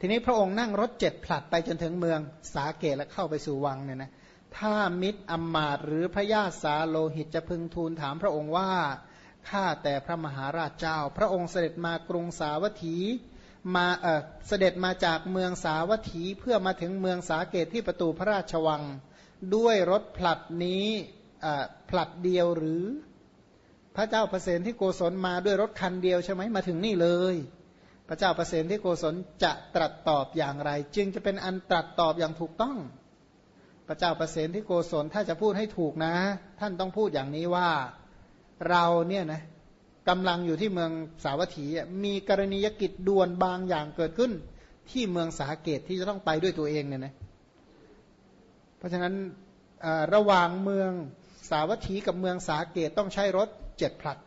ทีนี้พระองค์นั่งรถเจ็ดผลัดไปจนถึงเมืองสาเกตและเข้าไปสู่วังเนี่ยนะถ้ามิตรอมมาตหรือพระญาติสาโลหิตจะพึงทูลถามพระองค์ว่าข้าแต่พระมหาราชเจ้า พระองค์เสด็จมากรุงสาวัตถีมาเออเสด็จมาจากเมืองสาวัตถีเพื่อมาถึงเมืองสาเกตที่ประตูพระราชวัง ด้วยรถผลัดนี้ผลัดเดียวหรือ พระเจ้าประเสนที่โกศลมาด้วยรถคันเดียวใช่ไหมมาถึงนี่เลย พระเจ้าประเสนที่โกศลจะตรัสตอบอย่างไร จึงจะเป็นอันตรัสตอบอย่างถูกต้อง พระเจ้าประเสนที่โกศลถ้าจะพูดให้ถูกนะ ท่านต้องพูดอย่างนี้ว่าเราเนี่ยนะกำลังอยู่ที่เมืองสาวัตถีมีกรณียกิจด่วนบางอย่างเกิดขึ้น ที่เมืองสาเกตที่จะต้องไปด้วยตัวเองเนี่ยนะเพราะฉะนั้นระหว่างเมืองสาวัตถีกับเมืองสาเกตต้องใช้รถเจ็ดผลัด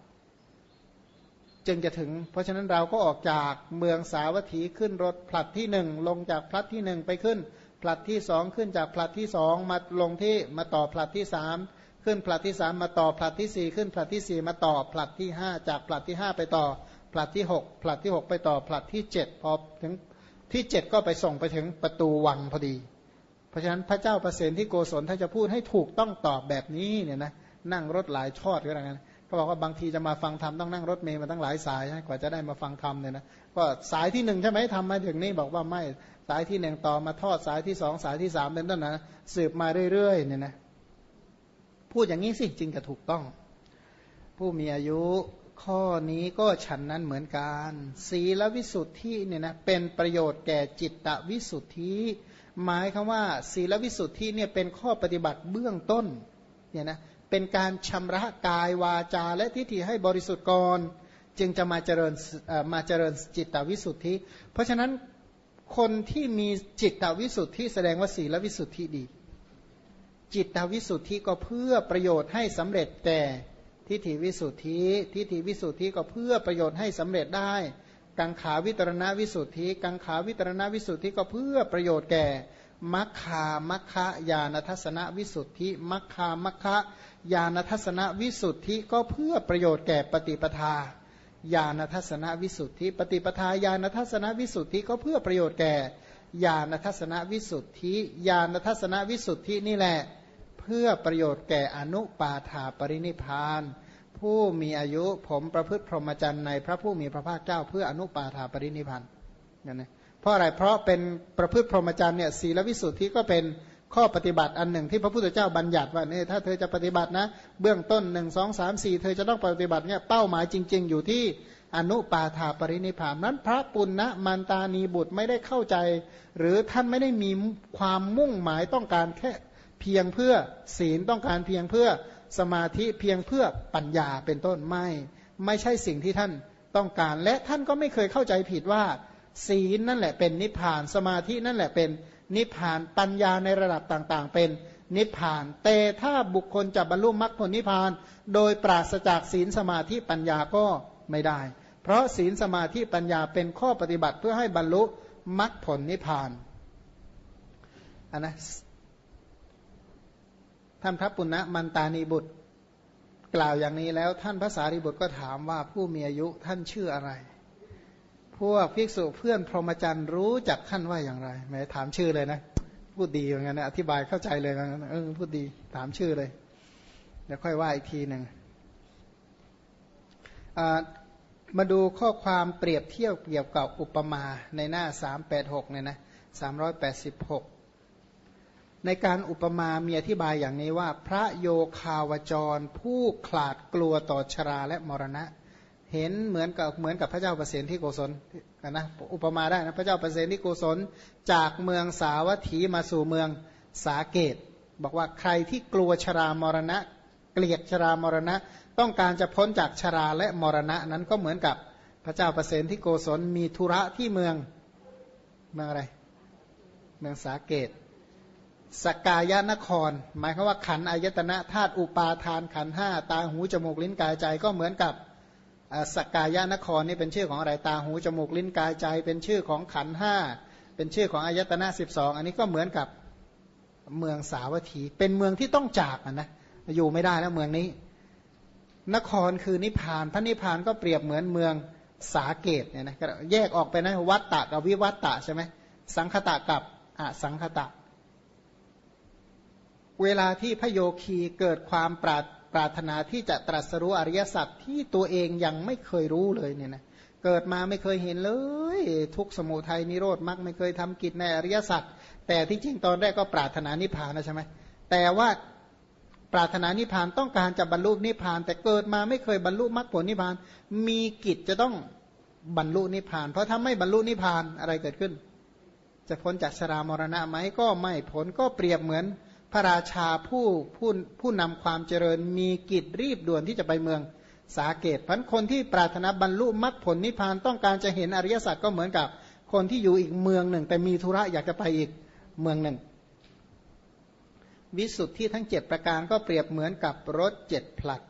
จึงจะถึง เพราะฉะนั้นเราก็ออกจากเมืองสาวัตถีขึ้นรถผลัดที่หนึ่งลงจากผลัดที่หนึ่งไปขึ้นผลัดที่สองขึ้นจากผลัดที่สองมาลงที่มาต่อผลัดที่สามขึ้นผลัดที่สามมาต่อผลัดที่สี่ขึ้นผลัดที่สี่มาต่อผลัดที่ห้าจากผลัดที่ห้าไปต่อผลัดที่หกผลัดที่หกไปต่อผลัดที่เจ็ดพอถึงที่เจ็ดก็ไปส่งไปถึงประตูวังพอดี เพราะฉะนั้นพระเจ้าประเสนที่โกศลถ้าจะพูดให้ถูกต้องตอบแบบนี้เนี่ยนะนั่งรถหลายชอดก็แล้วกัน เขาบอกว่าบางทีจะมาฟังธรรมต้องนั่งรถเมย์มาตั้งหลายสายกว่าจะได้มาฟังธรรมเนี่ยนะก็สายที่หนึ่งใช่ไหมทำมาถึงนี่บอกว่าไม่สายที่หนึ่งต่อมาทอดสายที่สองสายที่สามเป็นต้นนะสืบมาเรื่อยๆเนี่ยนะพูดอย่างนี้สิจึงจะถูกต้อง ผู้มีอายุข้อนี้ก็ฉันนั้นเหมือนกันศีลวิสุทธิเนี่ยนะเป็นประโยชน์แก่จิตตวิสุทธิ หมายคำว่าศีลวิสุทธิเนี่ยเป็นข้อปฏิบัติเบื้องต้นเนี่ยนะ เป็นการชำระกายวาจาและทิฏฐิให้บริสุทธิ์ก่อนจึงจะมาเจริญมาเจริญจิตตวิสุทธิ เพราะฉะนั้นคนที่มีจิตตวิสุทธิแสดงว่าศีลวิสุทธิดี จิตวิสุทธิก็เพื่อประโยชน์ให้สำเร็จแต่ทิฏฐิวิสุทธิ ทิฏฐิวิสุทธิก็เพื่อประโยชน์ให้สำเร็จได้ กังขาวิตรณวิสุทธิ กังขาวิตรณวิสุทธิก็เพื่อประโยชน์แก่ มัคคามัคคะญาณทัศนวิสุทธิมัคคามัคคะญาณทัศนวิสุทธิก็เพื่อประโยชน์แก่ปฏิปทาญาณทัศนวิสุทธิ ปฏิปทาญาณทัศนวิสุทธิก็เพื่อประโยชน์แก่ญาณทัศนวิสุทธิญาณทัศนวิสุทธินี่แหละ เพื่อประโยชน์แก่อนุปาถาปรินิพาน ผู้มีอายุผมประพฤติพรหมจรรย์ในพระผู้มีพระภาคเจ้า เพื่ออนุปาถาปรินิพานนั่นนะ เพราะอะไรเพราะเป็นประพฤติพรหมจรรย์เนี่ยศีลวิสุทธิก็เป็นข้อปฏิบัติอันหนึ่งที่พระพุทธเจ้าบัญญัติว่าเนี่ยถ้าเธอจะปฏิบัตินะ เบื้องต้นหนึ่งสองสามสี่เธอจะต้องปฏิบัติเนี่ยเป้าหมายจริง ๆ อยู่ที่อนุปาถาปรินิพานนั้น พระปุณณมันตานีบุตรไม่ได้เข้าใจ หรือท่านไม่ได้มีความมุ่งหมายต้องการแค่เพียงเพื่อศีลต้องการเพียงเพื่อสมาธิเพียงเพื่อปัญญาเป็นต้นไม่ ไม่ใช่สิ่งที่ท่านต้องการ และท่านก็ไม่เคยเข้าใจผิดว่า ศีลนั่นแหละเป็นนิพพานสมาธินั่นแหละเป็นนิพพานปัญญาในระดับต่างๆ เป็นนิพพาน แต่ถ้าบุคคลจะบรรลุมรรคผลนิพพาน โดยปราศจากศีลสมาธิปัญญาก็ไม่ได้ เพราะศีลสมาธิปัญญาเป็นข้อปฏิบัติเพื่อให้บรรลุมรรคผลนิพพานอันนะท่านพระปุณณมันตานีบุตร กล่าวอย่างนี้แล้วท่านพระสารีบุตรก็ถามว่าผู้มีอายุท่านชื่ออะไร พวกภิกษุเพื่อนพรหมจรรย์รู้จักท่านว่าอย่างไรแม้ถามชื่อเลยนะ พูดดีอย่างนั้นนะอธิบายเข้าใจเลยนะเออพูดดีถามชื่อเลยเดี๋ยวค่อยว่าอีกทีหนึ่งมาดูข้อความเปรียบเทียบเกี่ยวกับอุปมาในหน้า 386เนี่ยนะ386 ในการอุปมามีอธิบายอย่างนี้ว่า พระโยคาวจรผู้ขลาดกลัวต่อชราและมรณะ เห็นเหมือนกับเหมือนกับพระเจ้าประเสนที่โกศลนะอุปมาได้นะพระเจ้าประเสนที่โกศลจากเมืองสาวัตถีมาสู่เมืองสาเกต บอกว่าใครที่กลัวชรามรณะ เกลียดชรามรณะ ต้องการจะพ้นจากชราและมรณะนั้นก็เหมือนกับพระเจ้าประเสนที่โกศลมีธุระที่เมืองเมืองอะไร เมืองสาเกตสกายานคร หมายคือว่าขันอายตนะธาตุอุปาทานขันห้าตาหูจมูกลิ้นกายใจก็เหมือนกับ สกายนครนี่เป็นชื่อของอะไรตาหูจมูกลิ้นกายใจ เป็นชื่อของขันห้าเป็นชื่อของอายตนะสิบสองอันนี้ก็เหมือนกับเมืองสาวัตถี เป็นเมืองที่ต้องจากนะอยู่ไม่ได้แล้วเมืองนี้ นครคือนิพาน พระนิพพานก็เปรียบเหมือนเมืองสาเกตเนี่ยนะแยกออกไปนะวัตตะกับวิวัตตะใช่ไหมสังคตะกับอสังคตะ เวลาที่พระโยคีเกิดความปราร ปรารถนาที่จะตรัสรู้อริยสัจที่ตัวเองยังไม่เคยรู้เลยเนี่ยนะเกิดมาไม่เคยเห็นเลย ทุกสมุทัยนิโรธมักไม่เคยทำกิจในอริยสัจแต่ที่จริงตอนแรกก็ปรารถนานิพพานนะใช่ไหมแต่ว่าปรารถนานิพพานต้องการจะบรรลุนิพพาน แต่เกิดมาไม่เคยบรรลุมรรคผลนิพพาน มีกิจจะต้องบรรลุนิพพาน เพราะถ้าไม่บรรลุนิพพานอะไรเกิดขึ้น จะพ้นจากชรามรณะไหมก็ไม่ผลก็เปรียบเหมือน พระราชาผู้ผู้ผู้นำความเจริญมีกิจรีบด่วนที่จะไปเมืองสาเกตพันคนที่ปรารถนาบรรลุมรรคผลนิพพานต้องการจะเห็นอริยสัจก็เหมือนกับคนที่อยู่อีกเมืองหนึ่ง แต่มีธุระอยากจะไปอีกเมืองหนึ่ง วิสุทธิทั้งเจ็ดประการก็เปรียบเหมือนกับรถเจ็ดผลัด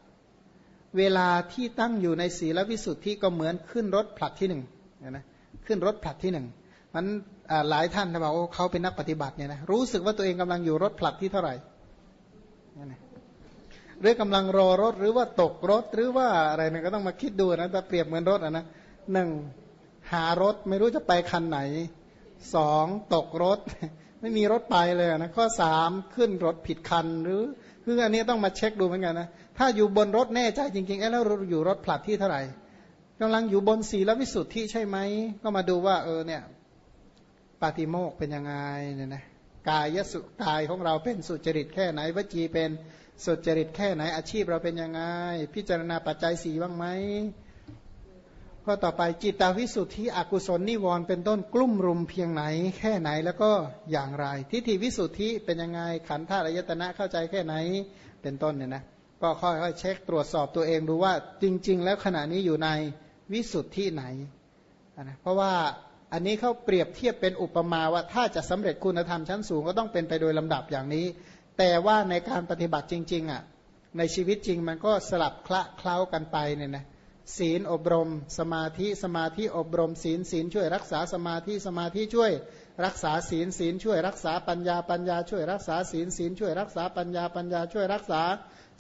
เวลาที่ตั้งอยู่ในศีลวิสุทธิก็เหมือนขึ้นรถผลัดที่หนึ่งนะขึ้นรถผลัดที่หนึ่งมัน หลายท่านบอกว่าเขาเป็นนักปฏิบัติเนี่ยนะรู้สึกว่าตัวเองกำลังอยู่รถผลัดที่เท่าไหร่หรือกำลังรอรถหรือว่าตกรถหรือว่าอะไรเนี่ยก็ต้องมาคิดดูนะแต่เปรียบเหมือนรถอะนะหนึ่งหารถไม่รู้จะไปคันไหนสองตกรถ ไม่มีรถไปเลยนะข้อสามขึ้นรถผิดคันหรือคืออันนี้ต้องมาเช็คดูเหมือนกันนะถ้าอยู่บนรถแน่ใจจริงๆแล้วอยู่รถผลัดที่เท่าไหร่กำลังอยู่บนสีและวิสุทธิใช่ไหมก็มาดูว่าเออเนี่ย ปาติโมกเป็นยังไงเนี่ยนะกายสุกายของเราเป็นสุจริตแค่ไหนวจีเป็นสุจริตแค่ไหนอาชีพเราเป็นยังไง พิจารณาปัจจัยสีบ้างไหมข้อต่อไปจิตตาวิสุทธิอกุศลนิวรณ์เป็นต้นกลุ่มรุมเพียงไหน แค่ไหนแล้วก็อย่างไร ทิฏฐิวิสุทธิเป็นยังไงขันธ์ธาตุอายตนะเข้าใจแค่ไหนเป็นต้นเนี่ยนะก็ค่อยๆเช็คตรวจสอบตัวเองดูว่าจริง ๆ แล้วขณะนี้อยู่ในวิสุทธิไหนนะเพราะว่า อันนี้เขาเปรียบเทียบเป็นอุปมาว่าถ้าจะสำเร็จคุณธรรมชั้นสูงก็ต้องเป็นไปโดยลำดับอย่างนี้ แต่ว่าในการปฏิบัติจริงๆอะในชีวิตจริงมันก็สลับคละเคล้ากันไปเนี่ยนะศีลอบรม สมาธิสมาธิอบรม ศีลศีลช่วยรักษาสมาธิสมาธิช่วย รักษาศีลศีลช่วยรักษาปัญญาปัญญาช่วยรักษาศีลศีลช่วยรักษาปัญญาปัญญาช่วยรักษา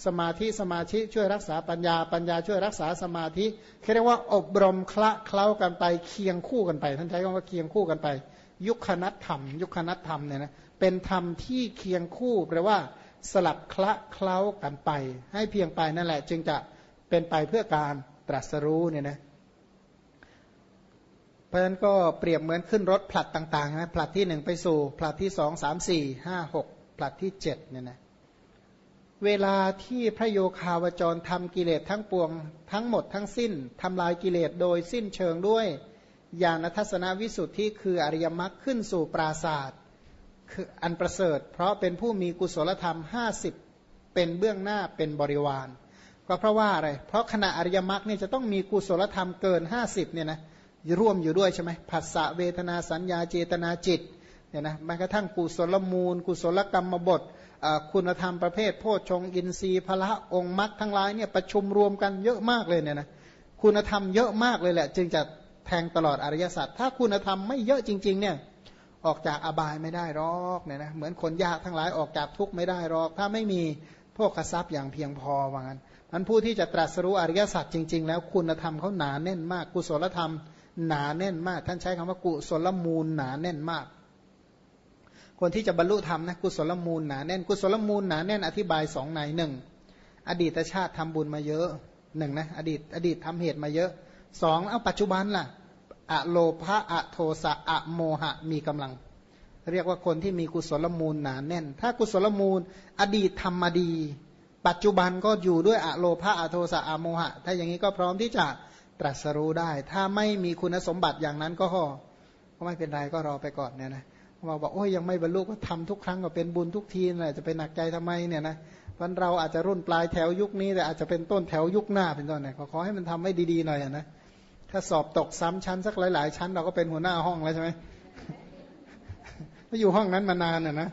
สมาธิสมาธิช่วยรักษาปัญญาปัญญาช่วยรักษาสมาธิเรียกว่าอบรมคละเคล้ากันไปเคียงคู่กันไป ท่านใช้คำว่าเคียงคู่กันไป ยุคนัตธรรม ยุคนัตธรรมเนี่ยนะเป็นธรรมที่เคียงคู่แปลว่าสลับคละเคล้ากันไป ให้เพียงไปนั่นแหละ จึงจะเป็นไปเพื่อการตรัสรู้เนี่ยนะ เพราะฉะนั้นก็เปรียบเหมือนขึ้นรถผลัดต่างๆนะผลัดที่หนึ่งไปสู่ผลัดที่สองสามสี่ห้าหกผลัดที่เจ็ดเนี่ยนะเวลาที่พระโยคาวจรทำกิเลสทั้งปวงทั้งหมดทั้งสิ้นทำลายกิเลสโดยสิ้นเชิงด้วยญาณทัศนวิสุทธิคืออริยมรรคขึ้นสู่ปราศาสตร์คืออันประเสริฐ เพราะเป็นผู้มีกุศลธรรม 50 เป็นเบื้องหน้าเป็นบริวาร ก็เพราะว่าอะไร เพราะขณะอริยมรรคเนี่ยจะต้องมีกุศลธรรมเกิน 50เนี่ยนะ ร่วมอยู่ด้วยใช่ไหมผัสสะเวทนาสัญญาเจตนาจิตเนี่ยนะแม้กระทั่งกุศลมูล กุศลกรรมบทคุณธรรมประเภท โพชฌงอินทรีย์พละองค์มรรคทั้งหลายเนี่ยประชุมรวมกันเยอะมากเลยเนี่ยนะคุณธรรมเยอะมากเลยแหละ จึงจะแทงตลอดอริยสัจถ้าคุณธรรมไม่เยอะจริง ๆ เนี่ยออกจากอบายไม่ได้หรอกเนี่ยนะเหมือนคนยากทั้งหลายออกจากทุกข์ไม่ได้หรอก ถ้าไม่มีพวกกระซับอย่างเพียงพอว่างั้นมันผู้ที่จะตรัสรู้อริยสัจจริง ๆ แล้วคุณธรรมเขาหนาแน่นมากกุศลธรรม หนาแน่นมาก ท่านใช้คำว่ากุศลมูลหนาแน่นมาก คนที่จะบรรลุธรรมนะกุศลมูลหนาแน่น กุศลมูลหนาแน่นอธิบายสองในหนึ่งอดีตชาติทำบุญมาเยอะหนึ่งนะอดีตอดีตทำเหตุมาเยอะสองเอาปัจจุบันล่ะอะโลภะอะโทสะอะโมหะมีกำลัง เรียกว่าคนที่มีกุศลมูลหนาแน่น ถ้ากุศลมูล อดีตทำมาดี ปัจจุบันก็อยู่ด้วยอะโลภะอะโทสะอะโมหะ ถ้าอย่างนี้ก็พร้อมที่จะ ตรัสรู้ได้ ถ้าไม่มีคุณสมบัติอย่างนั้นก็ก็ไม่เป็นไรก็รอไปก่อนเนี่ยนะมาบอกโอ้ยยังไม่บรรลุก็ทำทุกครั้งก็เป็นบุญทุกทีนะจะไปหนักใจทำไมเนี่ยนะวันเราอาจจะรุ่นปลายแถวยุคนี้แต่อาจจะเป็นต้นแถวยุคหน้าเป็นต้นเนี่ยขอให้มันทำให้ดีๆหน่อยนะถ้าสอบตกซ้ำชั้นสักหลาย ๆ ชั้น เราก็เป็นหัวหน้าห้องแล้วใช่ไหมถ้าอยู่ห้องนั้นมานานน่ะนะ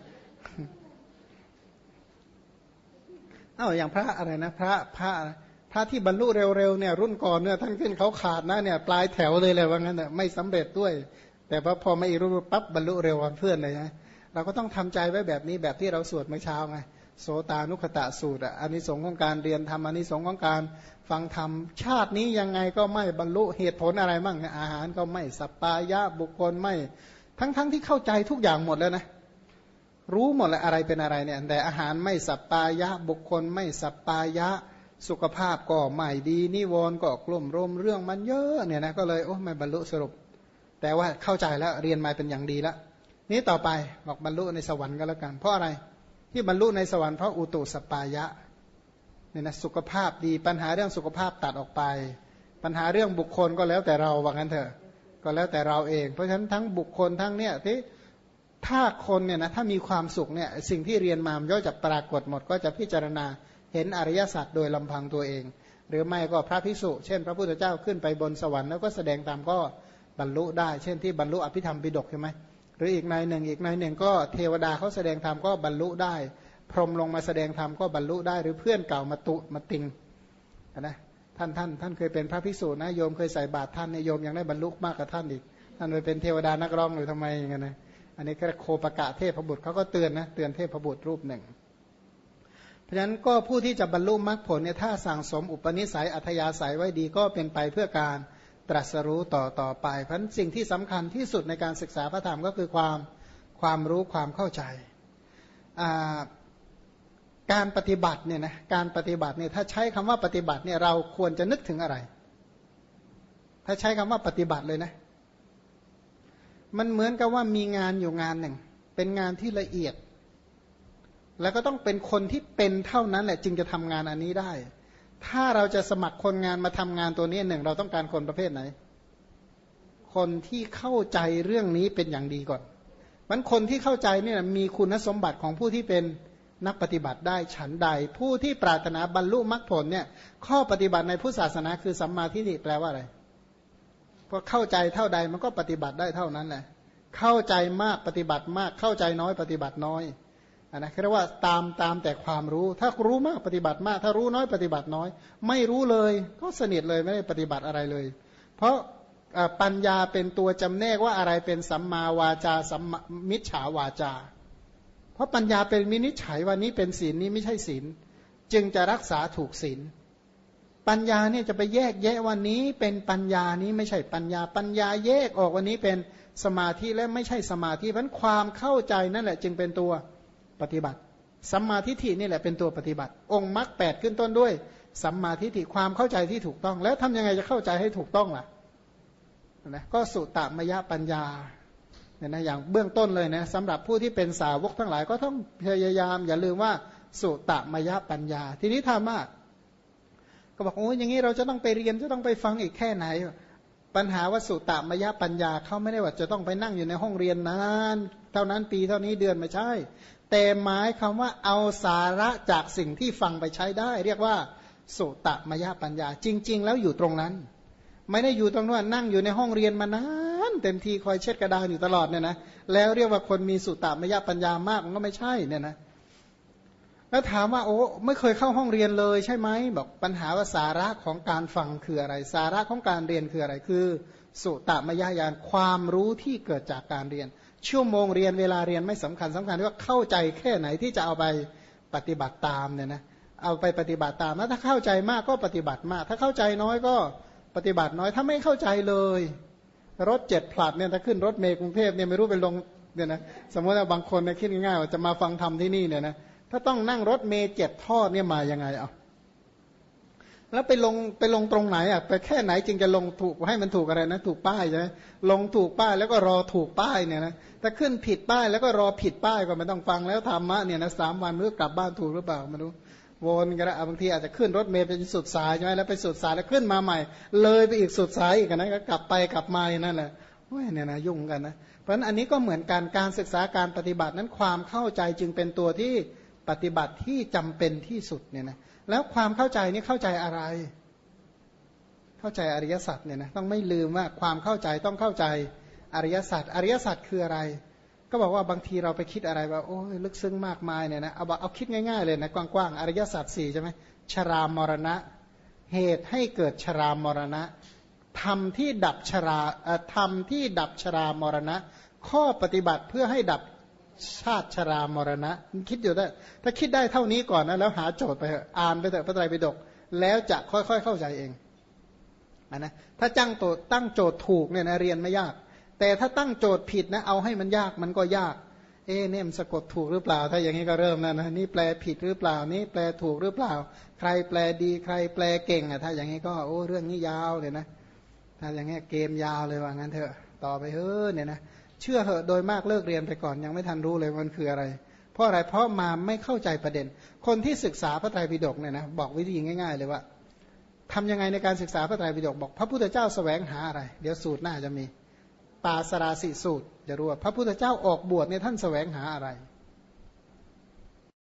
เอ้าอย่างพระอะไรนะ พระพระ ระที่บรรลุเร็วๆเนี่ยรุ่นก่อนเนี่ยทั้งที่เขาขาดนะเนี่ยปลายแถวเลยเลยว่างั้นเนี่ยไม่สำเร็จด้วย แต่พอพอไม่รู้ปั๊บบรรลุเร็วกว่าเพื่อนเลยนะเราก็ต้องทำใจไว้แบบนี้แบบที่เราสวดเมื่อเช้าไงโสตานุขตะสูตรอันนี้สงของการเรียนธรรมอันนี้สงของการฟังธรรมชาตินี้ยังไงก็ไม่บรรลุเหตุผลอะไรมั่งอาหารก็ไม่สัปปายะบุคคลไม่ ทั้งๆทที่เข้าใจทุกอย่างหมดแล้วนะรู้หมดแล้วอะไรเป็นอะไรเนี่ยแต่อาหารไม่สัปปายะบุคคลไม่สัปปายะ สุขภาพก็ไม่ดีนิวรณ์ก็กลุ่มรมเรื่องมันเยอะเนี่ยนะก็เลยโอ้ไม่บรรลุสรุป แต่ว่าเข้าใจแล้วเรียนมาเป็นอย่างดีแล้วนี้ต่อไปบอกบรรลุในสวรรค์ก็แล้วกัน เพราะอะไรที่บรรลุในสวรรค์เพราะอุตุสปายะเนี่ยนะสุขภาพดีปัญหาเรื่องสุขภาพตัดออกไป ปัญหาเรื่องบุคคลก็แล้วแต่เราว่างั้นเถอะก็แล้วแต่เราเอง เพราะฉะนั้นทั้งบุคคลทั้งเนี่ยที่ถ้าคนเนี่ยนะถ้ามีความสุขเนี่ยสิ่งที่เรียนมามันย่อจะปรากฏหมดก็จะพิจารณา เห็นอริยสัจโดยลำพังตัวเอง หรือไม่ก็พระภิกษุ เช่น พระพุทธเจ้าขึ้นไปบนสวรรค์แล้วก็แสดงตามก็บรรลุได้ เช่นที่บรรลุอภิธรรมปิฎกใช่ไหมหรืออีกในหนึ่งอีกในหนึ่งก็เทวดาเขาแสดงธรรมก็บรรลุได้ พรหมลงมาแสดงธรรมก็บรรลุได้ หรือเพื่อนเก่ามาตุมาติงนะท่านท่านท่านเคยเป็นพระภิกษุนะโยมเคยใส่บาตรท่านโยมยังได้บรรลุมากกว่าท่านอีก ท่านไปเป็นเทวดานักร้องหรือทำไมอย่างเงี้ยนะอันนี้ก็โคปกะเทพบุตรเขาก็เตือนนะเตือนเทพบุตรรูปหนึ่ง เพราะฉะนั้นก็ผู้ที่จะบรรลุมรรคผลเนี่ยถ้าสั่งสมอุปนิสัยอัธยาศัยไว้ดีก็เป็นไปเพื่อการตรัสรู้ต่อต่อไปเพราะสิ่งที่สำคัญที่สุดในการศึกษาพระธรรมก็คือความความรู้ความเข้าใจ การปฏิบัติเนี่ยนะการปฏิบัติเนี่ยถ้าใช้คำว่าปฏิบัติเนี่ยเราควรจะนึกถึงอะไร ถ้าใช้คำว่าปฏิบัติเลยนะ มันเหมือนกับว่ามีงานอยู่งานหนึ่ง เป็นงานที่ละเอียด แล้วก็ต้องเป็นคนที่เป็นเท่านั้นแหละจึงจะทำงานอันนี้ได้ ถ้าเราจะสมัครคนงานมาทำงานตัวนี้หนึ่งเราต้องการคนประเภทไหน คนที่เข้าใจเรื่องนี้เป็นอย่างดีก่อนมันคนที่เข้าใจเนี่ยมีคุณสมบัติของผู้ที่เป็นนักปฏิบัติได้ฉันใด ผู้ที่ปรารถนาบรรลุมรรคผลเนี่ย ข้อปฏิบัติในพุทธศาสนาคือสัมมาทิฏฐิแปลว่าอะไรพราะเข้าใจเท่าใดมันก็ปฏิบัติได้เท่านั้นแหละเข้าใจมากปฏิบัติมากเข้าใจน้อยปฏิบัติน้อย นนะเรียกว่าตามตามแต่ความรู้ ถ้ารู้มากปฏิบัติมาก ถ้ารู้น้อยปฏิบัติน้อย ไม่รู้เลยก็สนิทเลยไม่ได้ปฏิบัติอะไรเลย เพราะปัญญาเป็นตัวจำแนกว่าอะไรเป็นสัมมาวาจาสัมมิจฉาวาจา เพราะปัญญาเป็นมินิจฉัยว่านี้เป็นศีลนี้ไม่ใช่ศีลจึงจะรักษาถูกศีลปัญญาเนี่ยจะไปแยกแยะวันนี้เป็นปัญญานี้ไม่ใช่ปัญญา ปัญญาแยกออกวันนี้เป็นสมาธิและไม่ใช่สมาธิเพราะความเข้าใจนั่นแหละ จึงเป็นตัว ปฏิบัติ สัมมาทิฏฐินี่แหละเป็นตัวปฏิบัติ องค์มรรคแปดขึ้นต้นด้วย สัมมาทิฏฐิความเข้าใจที่ถูกต้อง แล้วทำยังไงจะเข้าใจให้ถูกต้องล่ะนะก็สุตตมยปัญญาเนี่ยนะอย่างเบื้องต้นเลยนะสำหรับผู้ที่เป็นสาวกทั้งหลายก็ต้องพยายาม อย่าลืมว่าสุตตมยปัญญา ทีนี้ถามว่าก็บอกโอ้ยอย่างนี้เราจะต้องไปเรียนจะต้องไปฟังอีกแค่ไหน ปัญหาว่าสุตตมยปัญญาเขาไม่ได้ว่าจะต้องไปนั่งอยู่ในห้องเรียนนาน เท่านั้นปีเท่านี้เดือนไม่ใช่ แต่หมายคำว่าเอาสาระจากสิ่งที่ฟังไปใช้ได้ เรียกว่าสุตมยปัญญา จริง ๆ แล้วอยู่ตรงนั้น ไม่ได้อยู่ตรงนั้นนั่งอยู่ในห้องเรียนมานานเต็มทีคอยเช็ดกระดานอยู่ตลอดเนี่ยนะแล้วเรียกว่าคนมีสุตตมยปัญญามากมันก็ไม่ใช่เนี่ยนะแล้วถามว่าโอ้ไม่เคยเข้าห้องเรียนเลยใช่ไหมบอกปัญหาว่าสาระของการฟังคืออะไร สาระของการเรียนคืออะไรคือ สุตมยญาณความรู้ที่เกิดจากการเรียน ชั่วโมงเรียนเวลาเรียนไม่สำคัญสำคัญว่าเข้าใจแค่ไหนที่จะเอาไปปฏิบัติตามเนี่ยนะเอาไปปฏิบัติตามแล้วถ้าเข้าใจมากก็ปฏิบัติมาก ถ้าเข้าใจน้อยก็ปฏิบัติน้อยถ้าไม่เข้าใจเลย รถเจ็ดผลัดเนี่ยถ้าขึ้นรถเมล์กรุงเทพเนี่ยไม่รู้ไปลงเนี่ยนะสมมติว่าบางคนเนี่ยคิดง่ายๆว่าจะมาฟังธรรมที่นี่เนี่ยนะถ้าต้องนั่งรถเมย์เจ็ดทอดเนี่ยมายังไงเอา แล้วไปลงไปลงตรงไหนอะไปแค่ไหนจึงจะลงถูกให้มันถูกอะไรนะ ถูกป้ายใช่ไหมลงถูกป้ายแล้วก็รอถูกป้ายเนี่ยนะถ้าขึ้นผิดป้ายแล้วก็รอผิดป้ายก็ไม่ต้องฟังแล้วธรรมะเนี่ยนะสามวันเมื่อกลับบ้านถูกหรือเปล่ามาดูวนกันล้บางทีอาจจะขึ้นรถเมย์เป็นสุดสายใช่ไหมแล้วไปสุดสายแล้วขึ้นมาใหม่ เลยไปอีกสุดสายอีกนะก็กลับไปกลับมาอย่างนั้นแหละโอ้ยเนี่ยนะยุ่งกันนะเพราะฉะนั้นอันนี้ก็เหมือนการการศึกษาการปฏิบัตินั้นความเข้าใจจึงเป็นตัวที่ ปฏิบัติที่จำเป็นที่สุดเนี่ยนะแล้วความเข้าใจนี่เข้าใจอะไร เข้าใจอริยสัจเนี่ยนะต้องไม่ลืมว่าความเข้าใจต้องเข้าใจอริยสัจอริยสัจคืออะไร ก็บอกว่าบางทีเราไปคิดอะไรว่าโอ้ยลึกซึ้งมากมายเนี่ยนะเอาเอาคิดง่ายๆเลยนะกว้างๆอริยสัจสี่ใช่ไหมชรามรณะ เหตุให้เกิดชรามรณะธรรมที่ดับชราธรรมที่ดับชรามรณะ ข้อปฏิบัติเพื่อให้ดับ ชาติชรามรณะ คิดอยู่ได้ ถ้าคิดได้เท่านี้ก่อนนะ แล้วหาโจทย์ไปอ่านไปเถอะพระไตรปิฎกแล้วจะค่อยๆเข้าใจเองนะถ้าจังโตตั้งโจทย์ถูกเนี่ยนะเรียนไม่ยาก แต่ถ้าตั้งโจทย์ผิดนะเอาให้มันยากมันก็ยาก เอ๊เนี่ยมันสะกดถูกหรือเปล่า ถ้าอย่างนี้ก็เริ่มแล้วนะนี่แปลผิดหรือเปล่านี่แปลถูกหรือเปล่า ใครแปลดีใครแปลเก่งอะถ้าอย่างนี้ก็โอ้เรื่องนี้ยาวเลยนะถ้าอย่างนี้เกมยาวเลยว่างั้นเถอะต่อไปเฮ้อเนี่ยนะ เชื่อเหอะโดยมากเลิกเรียนไปก่อนยังไม่ทันรู้เลยมันคืออะไร เพราะอะไรเพราะมาไม่เข้าใจประเด็น คนที่ศึกษาพระไตรปิฎกเนี่ยนะบอกวิธีง่าย ๆ เลยว่าทำยังไงในการศึกษาพระไตรปิฎกบอก พระพุทธเจ้าแสวงหาอะไร เดี๋ยวสูตรหน้าจะมีปาสราสิสูตรจะรู้ว่าพระพุทธเจ้าออกบวชเนี่ยท่านแสวงหาอะไร